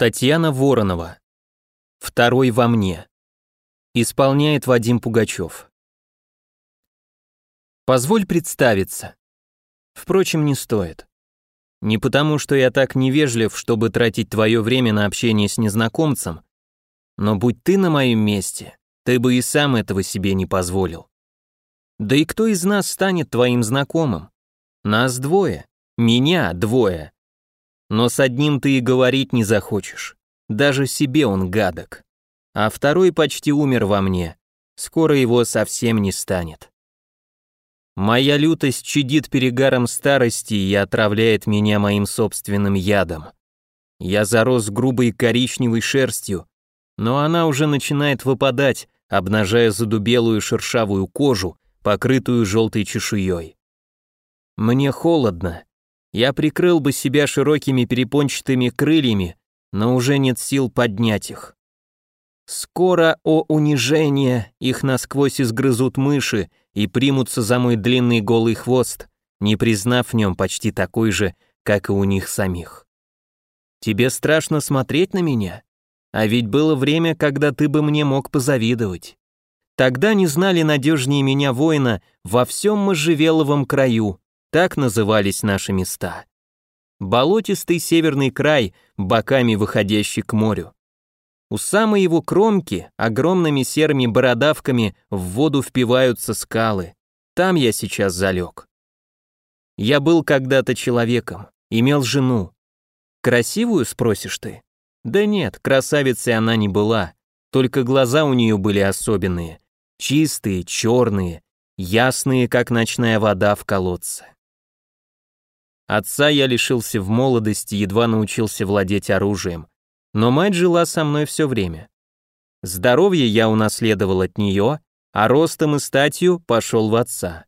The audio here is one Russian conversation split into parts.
Татьяна Воронова. Второй во мне. Исполняет Вадим Пугачев. Позволь представиться. Впрочем, не стоит. Не потому, что я так невежлив, чтобы тратить твое время на общение с незнакомцем, но будь ты на моем месте, ты бы и сам этого себе не позволил. Да и кто из нас станет твоим знакомым? Нас двое, меня двое, но с одним ты и говорить не захочешь. Даже себе он гадок. А второй почти умер во мне. Скоро его совсем не станет. Моя лютость чадит перегаром старости и отравляет меня моим собственным ядом. Я зарос грубой коричневой шерстью, но она уже начинает выпадать, обнажая задубелую шершавую кожу, покрытую желтой чешуей. Мне холодно, я прикрыл бы себя широкими перепончатыми крыльями, но уже нет сил поднять их. Скоро, о унижение, их насквозь изгрызут мыши и примутся за мой длинный голый хвост, не признав в нем почти такой же, как и у них самих. Тебе страшно смотреть на меня? А ведь было время, когда ты бы мне мог позавидовать. Тогда не знали надежнее меня воина во всем можжевеловом краю, так назывались наши места. Болотистый северный край, боками выходящий к морю. У самой его кромки огромными серыми бородавками в воду впиваются скалы. Там я сейчас залег. Я был когда-то человеком, имел жену. Красивую, спросишь ты? Да нет, красавицей она не была, только глаза у нее были особенные, чистые, черные, ясные, как ночная вода в колодце. Отца я лишился в молодости, едва научился владеть оружием. Но мать жила со мной все время. Здоровье я унаследовал от нее, а ростом и статью пошел в отца.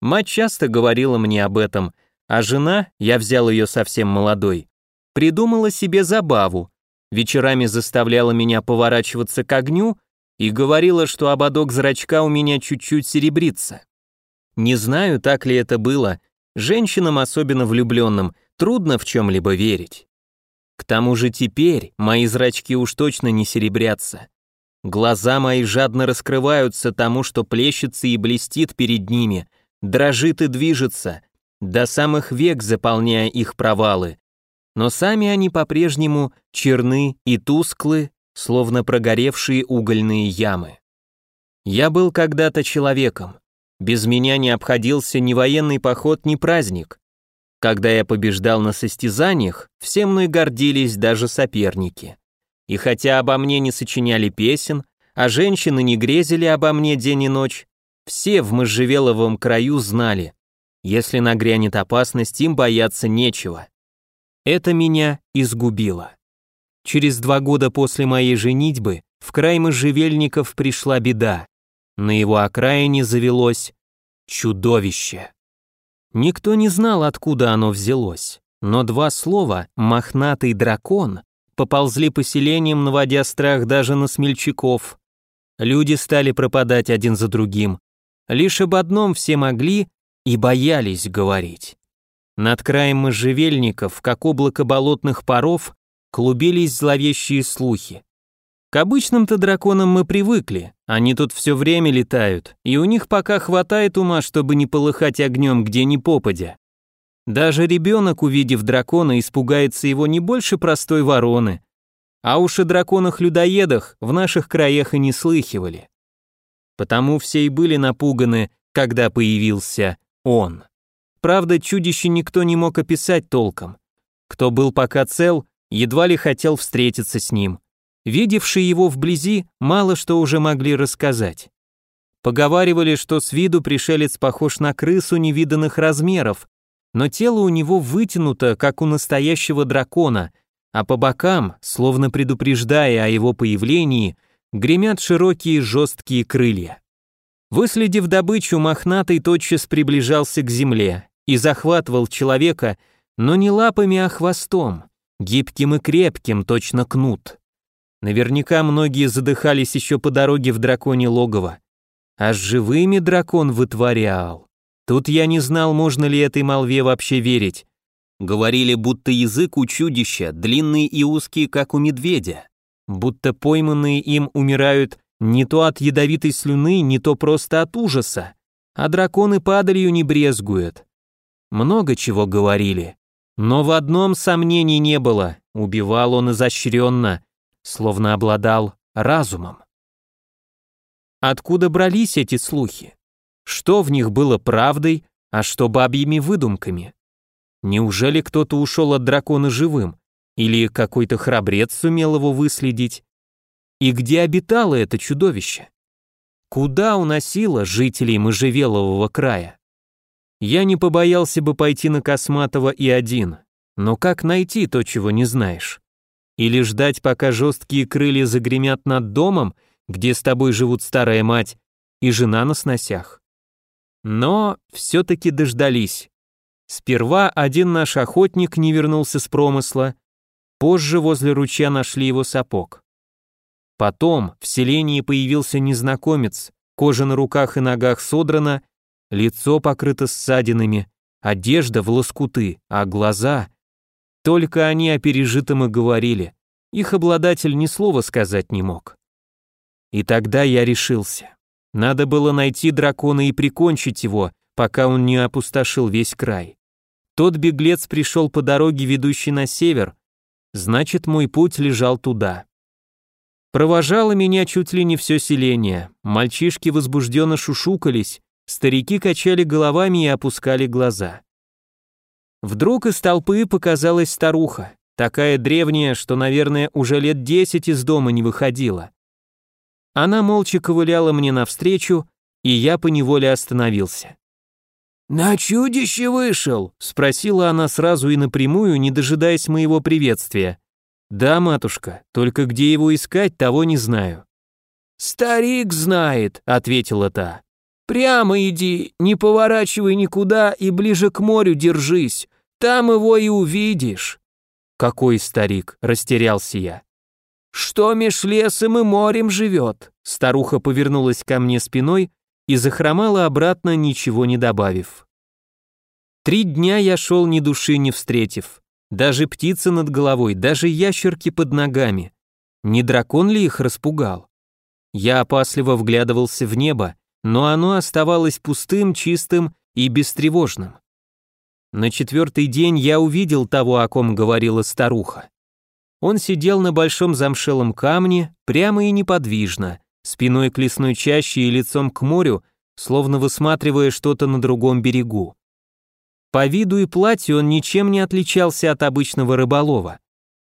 Мать часто говорила мне об этом, а жена, я взял ее совсем молодой, придумала себе забаву, вечерами заставляла меня поворачиваться к огню и говорила, что ободок зрачка у меня чуть-чуть серебрится. Не знаю, так ли это было, Женщинам, особенно влюбленным, трудно в чем-либо верить. К тому же теперь мои зрачки уж точно не серебрятся. Глаза мои жадно раскрываются тому, что плещется и блестит перед ними, дрожит и движется, до самых век заполняя их провалы. Но сами они по-прежнему черны и тусклы, словно прогоревшие угольные ямы. Я был когда-то человеком, без меня не обходился ни военный поход, ни праздник. Когда я побеждал на состязаниях, все мной гордились даже соперники. И хотя обо мне не сочиняли песен, а женщины не грезили обо мне день и ночь, все в можжевеловом краю знали, если нагрянет опасность, им бояться нечего. Это меня изгубило. Через два года после моей женитьбы в край можжевельников пришла беда. На его окраине завелось чудовище. Никто не знал, откуда оно взялось, но два слова «мохнатый дракон» поползли поселением, наводя страх даже на смельчаков. Люди стали пропадать один за другим. Лишь об одном все могли и боялись говорить. Над краем можжевельников, как облако болотных паров, клубились зловещие слухи. К обычным-то драконам мы привыкли, они тут все время летают, и у них пока хватает ума, чтобы не полыхать огнем где ни попадя. Даже ребенок, увидев дракона, испугается его не больше простой вороны. А уж о драконах-людоедах в наших краях и не слыхивали. Потому все и были напуганы, когда появился он. Правда, чудище никто не мог описать толком. Кто был пока цел, едва ли хотел встретиться с ним. Видевшие его вблизи мало что уже могли рассказать. Поговаривали, что с виду пришелец похож на крысу невиданных размеров, но тело у него вытянуто, как у настоящего дракона, а по бокам, словно предупреждая о его появлении, гремят широкие жесткие крылья. Выследив добычу, мохнатый тотчас приближался к земле и захватывал человека, но не лапами, а хвостом, гибким и крепким, точно кнут. Наверняка многие задыхались еще по дороге в драконе логово. А с живыми дракон вытворял. Тут я не знал, можно ли этой молве вообще верить. Говорили, будто язык у чудища длинный и узкий, как у медведя. Будто пойманные им умирают не то от ядовитой слюны, не то просто от ужаса. А драконы падалью не брезгуют. Много чего говорили. Но в одном сомнений не было. Убивал он изощренно, словно обладал разумом. Откуда брались эти слухи? Что в них было правдой, а что бабьими выдумками? Неужели кто-то ушел от дракона живым? Или какой-то храбрец сумел его выследить? И где обитало это чудовище? Куда уносило жителей Можжевелового края? Я не побоялся бы пойти на Косматова и один, но как найти то, чего не знаешь? Или ждать, пока жесткие крылья загремят над домом, где с тобой живут старая мать и жена на сносях? Но все-таки дождались. Сперва один наш охотник не вернулся с промысла, позже возле ручья нашли его сапог. Потом в селении появился незнакомец, кожа на руках и ногах содрана, лицо покрыто ссадинами, одежда в лоскуты, а глаза... Только они о пережитом и говорили, их обладатель ни слова сказать не мог. И тогда я решился. Надо было найти дракона и прикончить его, пока он не опустошил весь край. Тот беглец пришел по дороге, ведущей на север, значит, мой путь лежал туда. Провожало меня чуть ли не все селение, мальчишки возбужденно шушукались, старики качали головами и опускали глаза. Вдруг из толпы показалась старуха, такая древняя, что, наверное, уже лет десять из дома не выходила. Она молча ковыляла мне навстречу, и я поневоле остановился. «На чудище вышел?» — спросила она сразу и напрямую, не дожидаясь моего приветствия. «Да, матушка, только где его искать, того не знаю». «Старик знает», — ответила та. «Прямо иди, не поворачивай никуда и ближе к морю держись, там его и увидишь». «Какой старик?» — растерялся я. «Что меж лесом и морем живет?» Старуха повернулась ко мне спиной и захромала обратно, ничего не добавив. Три дня я шел ни души не встретив. Даже птицы над головой, даже ящерки под ногами. Не дракон ли их распугал? Я опасливо вглядывался в небо, но оно оставалось пустым, чистым и бестревожным. На четвертый день я увидел того, о ком говорила старуха. Он сидел на большом замшелом камне, прямо и неподвижно, спиной к лесной чаще и лицом к морю, словно высматривая что-то на другом берегу. По виду и платью он ничем не отличался от обычного рыболова.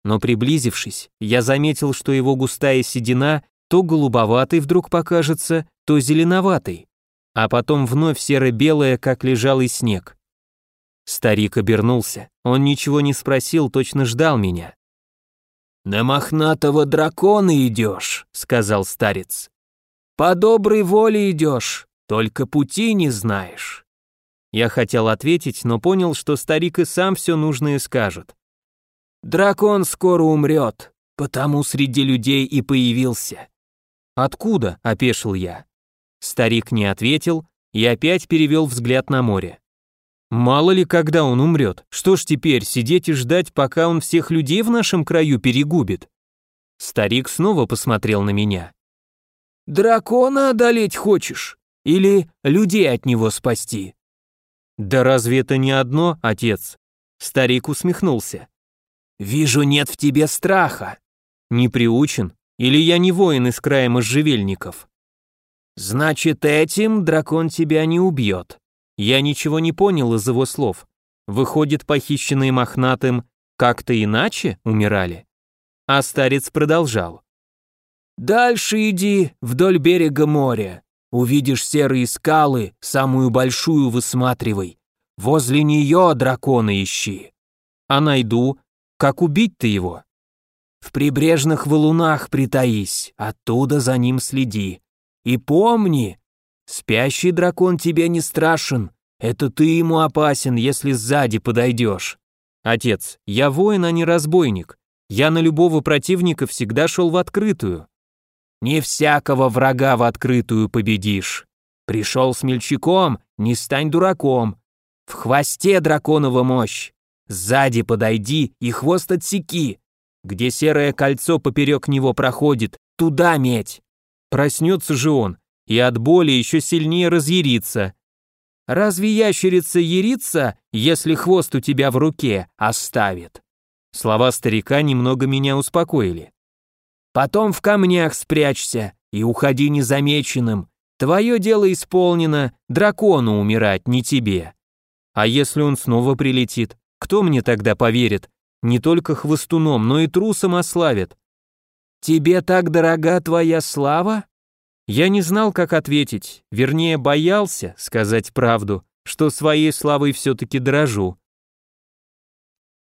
Но приблизившись, я заметил, что его густая седина то голубоватой вдруг покажется, то зеленоватой, а потом вновь серо-белая, как лежалый снег. Старик обернулся, он ничего не спросил, точно ждал меня. «На мохнатого дракона идешь», — сказал старец. «По доброй воле идешь, только пути не знаешь». Я хотел ответить, но понял, что старик и сам все нужное скажет. «Дракон скоро умрет, потому среди людей и появился». «Откуда?» — опешил я. Старик не ответил и опять перевел взгляд на море. Мало ли, когда он умрет. Что ж теперь, сидеть и ждать, пока он всех людей в нашем краю перегубит? Старик снова посмотрел на меня. «Дракона одолеть хочешь? Или людей от него спасти?» «Да разве это не одно, отец?» Старик усмехнулся. «Вижу, нет в тебе страха». «Не приучен? Или я не воин из края можжевельников?» «Значит, этим дракон тебя не убьет», я ничего не понял из его слов. Выходит, похищенные мохнатым как-то иначе умирали? А старец продолжал. «Дальше иди, вдоль берега моря. Увидишь серые скалы, самую большую высматривай. Возле нее дракона ищи. А найду, как убить-то его? В прибрежных валунах притаись, оттуда за ним следи. И помни, Спящий дракон тебе не страшен. Это ты ему опасен, если сзади подойдешь. Отец, я воин, а не разбойник. Я на любого противника всегда шел в открытую. Не всякого врага в открытую победишь. Пришел смельчаком, не стань дураком. В хвосте драконова мощь. Сзади подойди и хвост отсеки. Где серое кольцо поперек него проходит, туда медь. Проснется же он, и от боли еще сильнее разъярится. Разве ящерица ярится, если хвост у тебя в руке оставит? Слова старика немного меня успокоили. Потом в камнях спрячься и уходи незамеченным. Твое дело исполнено, дракону умирать, не тебе. А если он снова прилетит, кто мне тогда поверит? Не только хвостуном, но и трусом ославит. Тебе так дорога твоя слава? Я не знал, как ответить, вернее, боялся сказать правду, что своей славой все-таки дорожу.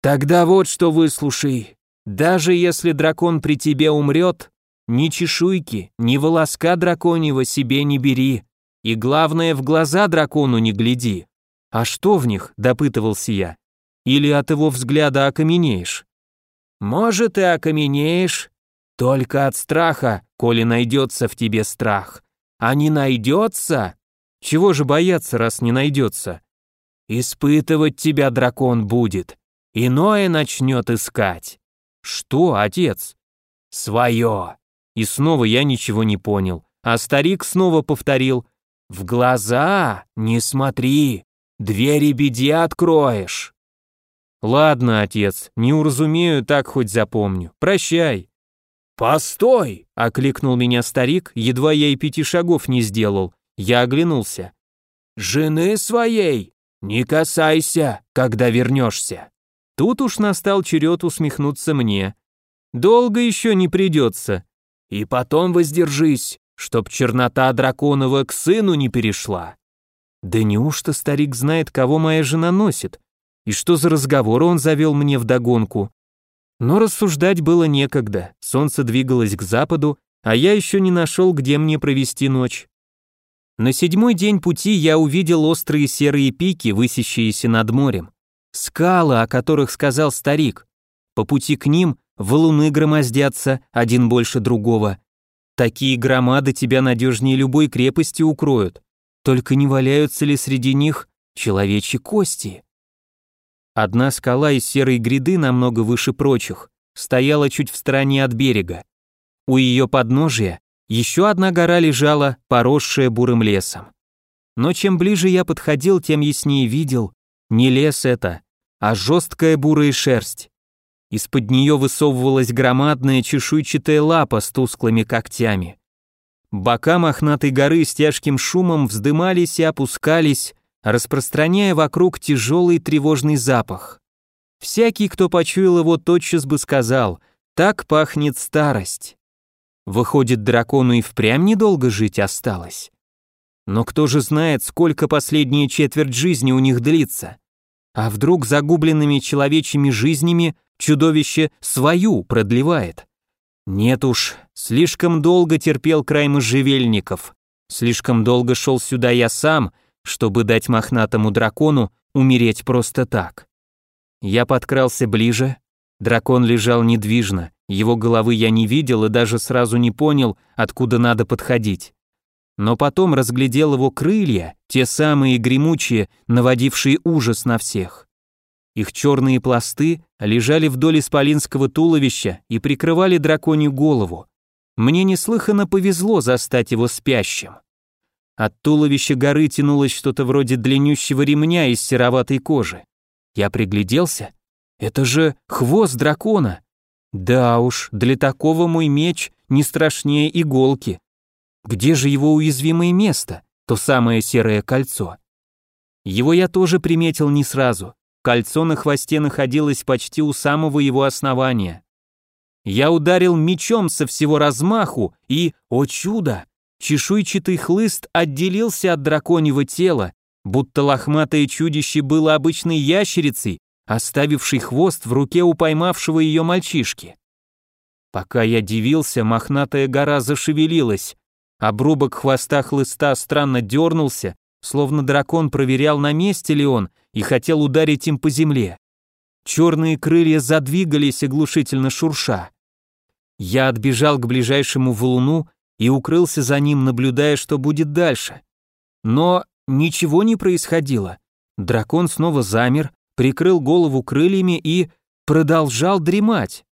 Тогда вот что выслушай. Даже если дракон при тебе умрет, ни чешуйки, ни волоска драконьего себе не бери. И главное, в глаза дракону не гляди. А что в них, допытывался я. Или от его взгляда окаменеешь? Может, и окаменеешь, только от страха, коли найдется в тебе страх. А не найдется? Чего же бояться, раз не найдется? Испытывать тебя дракон будет, иное начнет искать. Что, отец? Свое. И снова я ничего не понял, а старик снова повторил. В глаза не смотри, двери беде откроешь. Ладно, отец, не уразумею, так хоть запомню. Прощай. «Постой!» — окликнул меня старик, едва я и пяти шагов не сделал. Я оглянулся. «Жены своей не касайся, когда вернешься!» Тут уж настал черед усмехнуться мне. «Долго еще не придется. И потом воздержись, чтоб чернота драконова к сыну не перешла». Да неужто старик знает, кого моя жена носит? И что за разговор он завел мне вдогонку? Но рассуждать было некогда, солнце двигалось к западу, а я еще не нашел, где мне провести ночь. На седьмой день пути я увидел острые серые пики, высящиеся над морем. Скалы, о которых сказал старик. По пути к ним валуны громоздятся, один больше другого. Такие громады тебя надежнее любой крепости укроют. Только не валяются ли среди них человечьи кости? Одна скала из серой гряды, намного выше прочих, стояла чуть в стороне от берега. У ее подножия еще одна гора лежала, поросшая бурым лесом. Но чем ближе я подходил, тем яснее видел, не лес это, а жесткая бурая шерсть. Из-под нее высовывалась громадная чешуйчатая лапа с тусклыми когтями. Бока мохнатой горы с тяжким шумом вздымались и опускались, распространяя вокруг тяжелый тревожный запах. Всякий, кто почуял его, тотчас бы сказал, так пахнет старость. Выходит, дракону и впрямь недолго жить осталось. Но кто же знает, сколько последняя четверть жизни у них длится? А вдруг загубленными человечьими жизнями чудовище свою продлевает? Нет уж, слишком долго терпел край можжевельников, слишком долго шел сюда я сам — чтобы дать мохнатому дракону умереть просто так. Я подкрался ближе, дракон лежал недвижно, его головы я не видел и даже сразу не понял, откуда надо подходить. Но потом разглядел его крылья, те самые гремучие, наводившие ужас на всех. Их черные пласты лежали вдоль исполинского туловища и прикрывали драконью голову. Мне неслыханно повезло застать его спящим. От туловища горы тянулось что-то вроде длиннющего ремня из сероватой кожи. Я пригляделся. Это же хвост дракона. Да уж, для такого мой меч не страшнее иголки. Где же его уязвимое место? То самое серое кольцо. Его я тоже приметил не сразу. Кольцо на хвосте находилось почти у самого его основания. Я ударил мечом со всего размаху и, о чудо, Чешуйчатый хлыст отделился от драконьего тела, будто лохматое чудище было обычной ящерицей, оставившей хвост в руке у поймавшего ее мальчишки. Пока я дивился, мохнатая гора зашевелилась, обрубок хвоста хлыста странно дернулся, словно дракон проверял, на месте ли он, и хотел ударить им по земле. Черные крылья задвигались оглушительно шурша. Я отбежал к ближайшему валуну и укрылся за ним, наблюдая, что будет дальше. Но ничего не происходило. Дракон снова замер, прикрыл голову крыльями и продолжал дремать.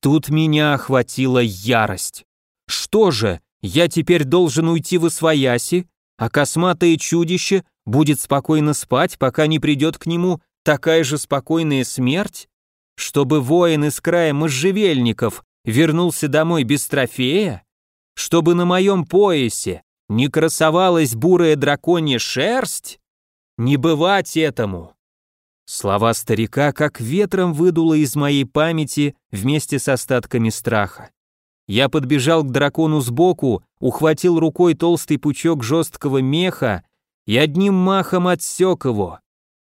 Тут меня охватила ярость. Что же, я теперь должен уйти в освояси, а косматое чудище будет спокойно спать, пока не придет к нему такая же спокойная смерть? Чтобы воин из края можжевельников вернулся домой без трофея? Чтобы на моем поясе не красовалась бурая драконья шерсть? Не бывать этому! Слова старика как ветром выдуло из моей памяти вместе с остатками страха. Я подбежал к дракону сбоку, ухватил рукой толстый пучок жесткого меха и одним махом отсек его.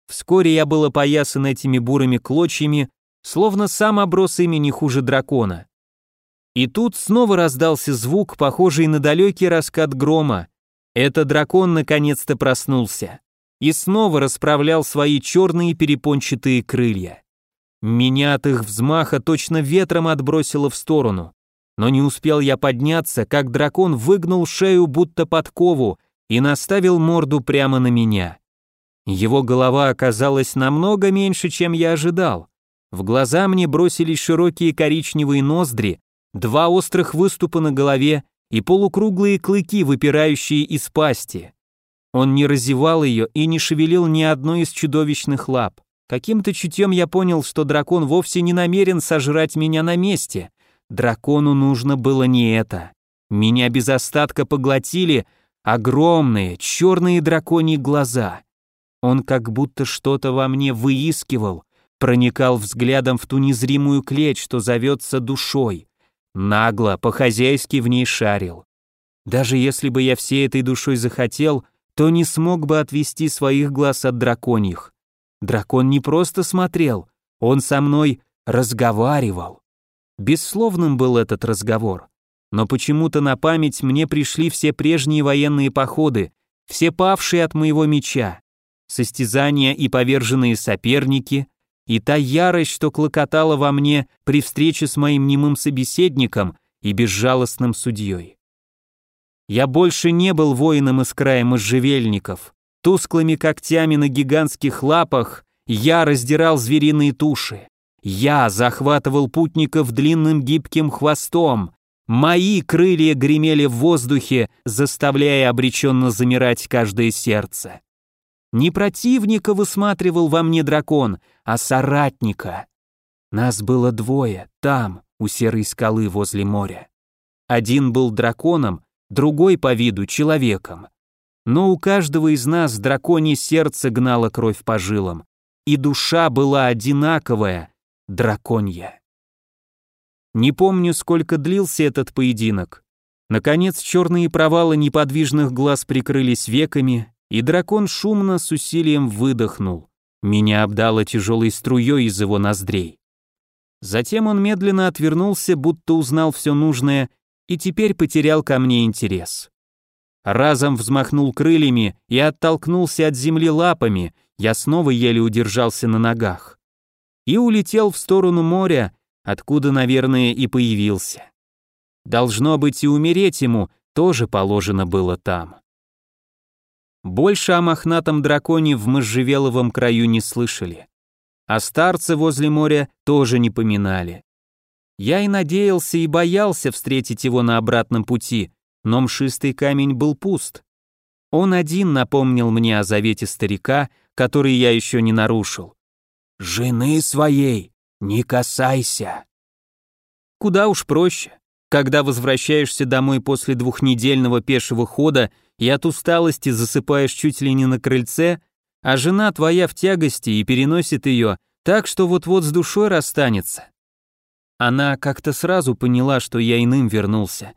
Вскоре я был опоясан этими бурыми клочьями, словно сам оброс ими не хуже дракона. И тут снова раздался звук, похожий на далекий раскат грома. Это дракон наконец-то проснулся и снова расправлял свои черные перепончатые крылья. Меня от их взмаха точно ветром отбросило в сторону. Но не успел я подняться, как дракон выгнул шею будто подкову и наставил морду прямо на меня. Его голова оказалась намного меньше, чем я ожидал. В глаза мне бросились широкие коричневые ноздри, два острых выступа на голове и полукруглые клыки, выпирающие из пасти. Он не разевал ее и не шевелил ни одной из чудовищных лап. Каким-то чутьем я понял, что дракон вовсе не намерен сожрать меня на месте. Дракону нужно было не это. Меня без остатка поглотили огромные черные драконьи глаза. Он как будто что-то во мне выискивал, проникал взглядом в ту незримую клеть, что зовется душой. Нагло, по-хозяйски в ней шарил. Даже если бы я всей этой душой захотел, то не смог бы отвести своих глаз от драконьих. Дракон не просто смотрел, он со мной разговаривал. Бессловным был этот разговор, но почему-то на память мне пришли все прежние военные походы, все павшие от моего меча, состязания и поверженные соперники, и та ярость, что клокотала во мне при встрече с моим немым собеседником и безжалостным судьей. Я больше не был воином из края можжевельников. Тусклыми когтями на гигантских лапах я раздирал звериные туши. Я захватывал путников длинным гибким хвостом. Мои крылья гремели в воздухе, заставляя обреченно замирать каждое сердце. Не противника высматривал во мне дракон, а соратника. Нас было двое, там, у серой скалы возле моря. Один был драконом, другой по виду человеком. Но у каждого из нас драконье сердце гнало кровь по жилам, и душа была одинаковая, драконья. Не помню, сколько длился этот поединок. Наконец черные провалы неподвижных глаз прикрылись веками, и дракон шумно с усилием выдохнул. Меня обдало тяжелой струей из его ноздрей. Затем он медленно отвернулся, будто узнал все нужное, и теперь потерял ко мне интерес. Разом взмахнул крыльями и оттолкнулся от земли лапами, я снова еле удержался на ногах. И улетел в сторону моря, откуда, наверное, и появился. Должно быть, и умереть ему тоже положено было там. Больше о мохнатом драконе в можжевеловом краю не слышали. А старцы возле моря тоже не поминали. Я и надеялся и боялся встретить его на обратном пути, но мшистый камень был пуст. Он один напомнил мне о завете старика, который я еще не нарушил. «Жены своей не касайся». Куда уж проще. Когда возвращаешься домой после двухнедельного пешего хода и от усталости засыпаешь чуть ли не на крыльце, а жена твоя в тягости и переносит ее так, что вот-вот с душой расстанется. Она как-то сразу поняла, что я иным вернулся,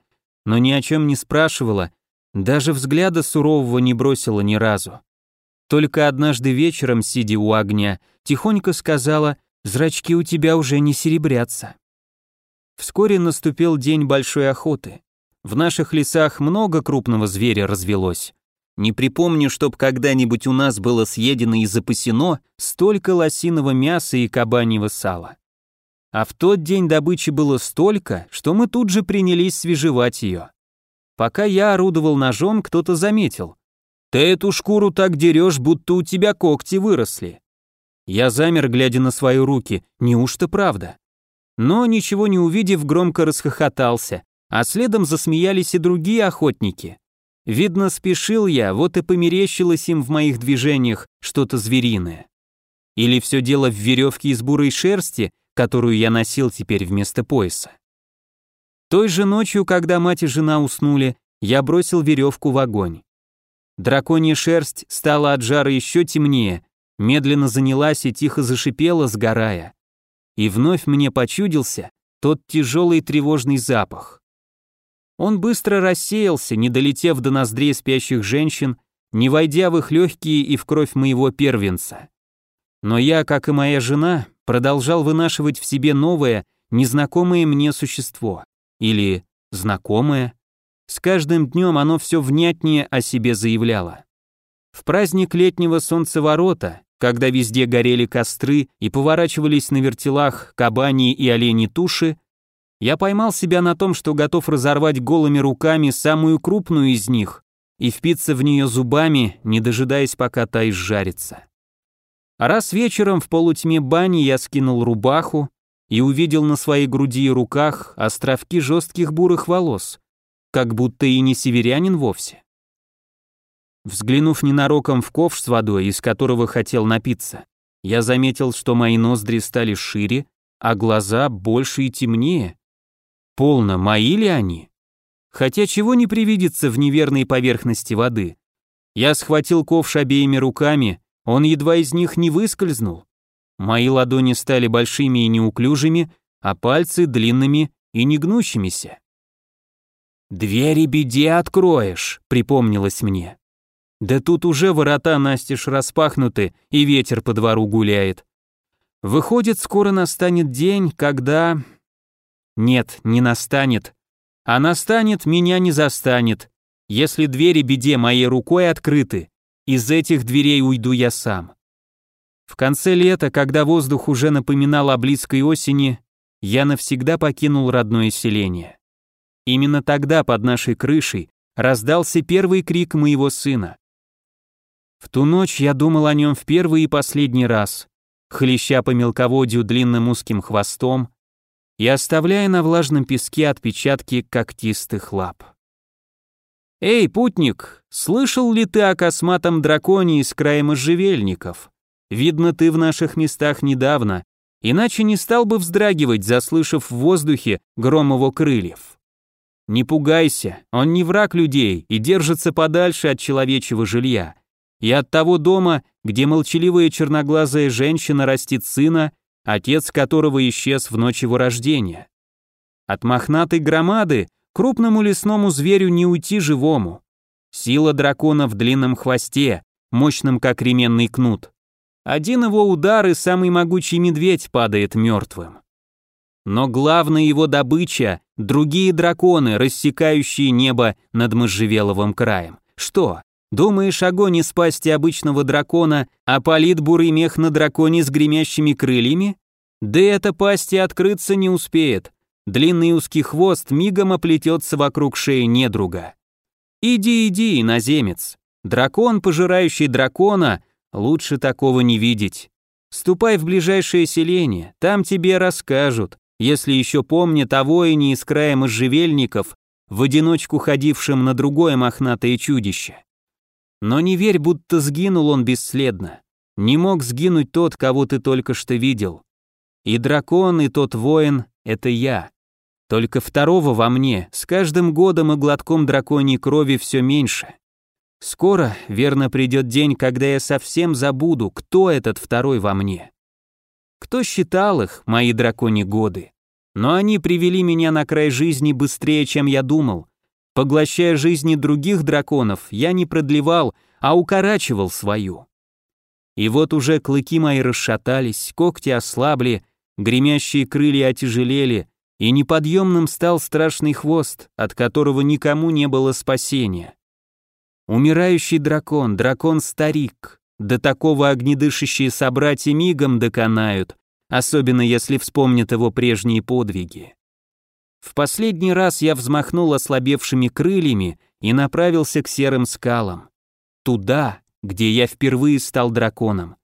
но ни о чем не спрашивала, даже взгляда сурового не бросила ни разу. Только однажды вечером, сидя у огня, тихонько сказала, «Зрачки у тебя уже не серебрятся». Вскоре наступил день большой охоты. В наших лесах много крупного зверя развелось. Не припомню, чтоб когда-нибудь у нас было съедено и запасено столько лосиного мяса и кабаньего сала. А в тот день добычи было столько, что мы тут же принялись свежевать ее. Пока я орудовал ножом, кто-то заметил. «Ты эту шкуру так дерешь, будто у тебя когти выросли». Я замер, глядя на свои руки, неужто правда? Но, ничего не увидев, громко расхохотался, а следом засмеялись и другие охотники. Видно, спешил я, вот и померещилось им в моих движениях что-то звериное. Или все дело в веревке из бурой шерсти, которую я носил теперь вместо пояса. Той же ночью, когда мать и жена уснули, я бросил веревку в огонь. Драконья шерсть стала от жара еще темнее, медленно занялась и тихо зашипела, сгорая. И вновь мне почудился тот тяжелый тревожный запах. Он быстро рассеялся, не долетев до ноздрей спящих женщин, не войдя в их легкие и в кровь моего первенца. Но я, как и моя жена, продолжал вынашивать в себе новое, незнакомое мне существо. Или знакомое. С каждым днем оно все внятнее о себе заявляло. В праздник летнего солнцеворота, когда везде горели костры и поворачивались на вертелах кабани и олени туши, я поймал себя на том, что готов разорвать голыми руками самую крупную из них и впиться в нее зубами, не дожидаясь, пока та изжарится. А раз вечером в полутьме бани я скинул рубаху и увидел на своей груди и руках островки жестких бурых волос, как будто и не северянин вовсе. Взглянув ненароком в ковш с водой, из которого хотел напиться, я заметил, что мои ноздри стали шире, а глаза больше и темнее. Полно, мои ли они? Хотя чего не привидится в неверной поверхности воды? Я схватил ковш обеими руками он едва из них не выскользнул. Мои ладони стали большими и неуклюжими, а пальцы длинными и негнущимися. «Двери беде откроешь», — припомнилось мне. Да тут уже ворота настежь распахнуты, и ветер по двору гуляет. Выходит, скоро настанет день, когда... Нет, не настанет. А настанет, меня не застанет. Если двери беде моей рукой открыты, из этих дверей уйду я сам. В конце лета, когда воздух уже напоминал о близкой осени, я навсегда покинул родное селение. Именно тогда под нашей крышей раздался первый крик моего сына. В ту ночь я думал о нем в первый и последний раз, хлеща по мелководью длинным узким хвостом и оставляя на влажном песке отпечатки когтистых лап. «Эй, путник, слышал ли ты о косматом драконе из края можжевельников? Видно, ты в наших местах недавно, иначе не стал бы вздрагивать, заслышав в воздухе гром его крыльев. Не пугайся, он не враг людей и держится подальше от человечего жилья. И от того дома, где молчаливая черноглазая женщина растит сына, отец которого исчез в ночь его рождения. От мохнатой громады, Крупному лесному зверю не уйти живому. Сила дракона в длинном хвосте, мощном как ременный кнут. Один его удар и самый могучий медведь падает мертвым. Но главная его добыча — другие драконы, рассекающие небо над можжевеловым краем. Что, думаешь, огонь из пасти обычного дракона опалит бурый мех на драконе с гремящими крыльями? Да эта пасть и открыться не успеет, Длинный узкий хвост мигом оплетется вокруг шеи недруга. Иди, иди, иноземец. Дракон, пожирающий дракона, лучше такого не видеть. Ступай в ближайшее селение, там тебе расскажут, если еще помнят о воине из края можжевельников, в одиночку ходившем на другое мохнатое чудище. Но не верь, будто сгинул он бесследно. Не мог сгинуть тот, кого ты только что видел. И дракон, и тот воин — это я. Только второго во мне с каждым годом и глотком драконьей крови все меньше. Скоро, верно, придет день, когда я совсем забуду, кто этот второй во мне. Кто считал их, мои драконьи годы? Но они привели меня на край жизни быстрее, чем я думал. Поглощая жизни других драконов, я не продлевал, а укорачивал свою. И вот уже клыки мои расшатались, когти ослабли, гремящие крылья отяжелели, и неподъемным стал страшный хвост, от которого никому не было спасения. Умирающий дракон, дракон-старик, до такого огнедышащие собратья мигом доконают, особенно если вспомнят его прежние подвиги. В последний раз я взмахнул ослабевшими крыльями и направился к серым скалам. Туда, где я впервые стал драконом.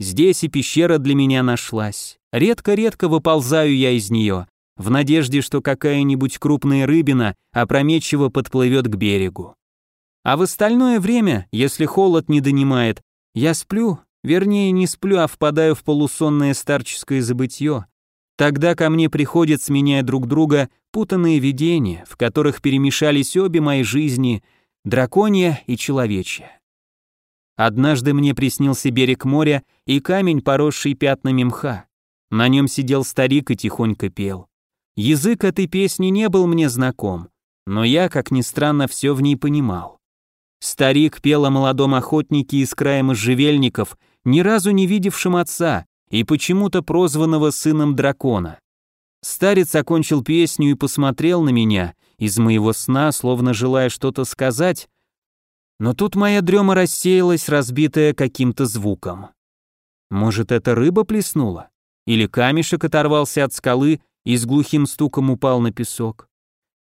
Здесь и пещера для меня нашлась. Редко-редко выползаю я из нее, в надежде, что какая-нибудь крупная рыбина опрометчиво подплывет к берегу. А в остальное время, если холод не донимает, я сплю, вернее не сплю, а впадаю в полусонное старческое забытье. Тогда ко мне приходят, сменяя друг друга, путанные видения, в которых перемешались обе мои жизни, драконья и человечья. Однажды мне приснился берег моря и камень, поросший пятнами мха. На нем сидел старик и тихонько пел. Язык этой песни не был мне знаком, но я, как ни странно, все в ней понимал. Старик пел о молодом охотнике из края можжевельников, ни разу не видевшем отца и почему-то прозванного сыном дракона. Старец окончил песню и посмотрел на меня, из моего сна, словно желая что-то сказать, но тут моя дрема рассеялась, разбитая каким-то звуком. Может, это рыба плеснула? Или камешек оторвался от скалы и с глухим стуком упал на песок?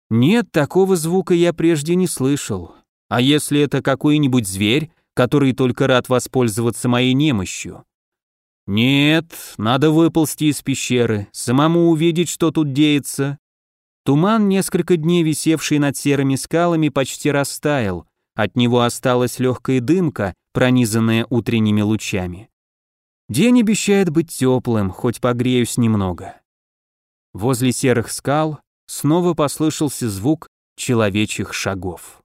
Нет, такого звука я прежде не слышал. А если это какой-нибудь зверь, который только рад воспользоваться моей немощью? Нет, надо выползти из пещеры, самому увидеть, что тут деется. Туман, несколько дней висевший над серыми скалами, почти растаял, от него осталась легкая дымка, пронизанная утренними лучами. День обещает быть теплым, хоть погреюсь немного. Возле серых скал снова послышался звук человечьих шагов.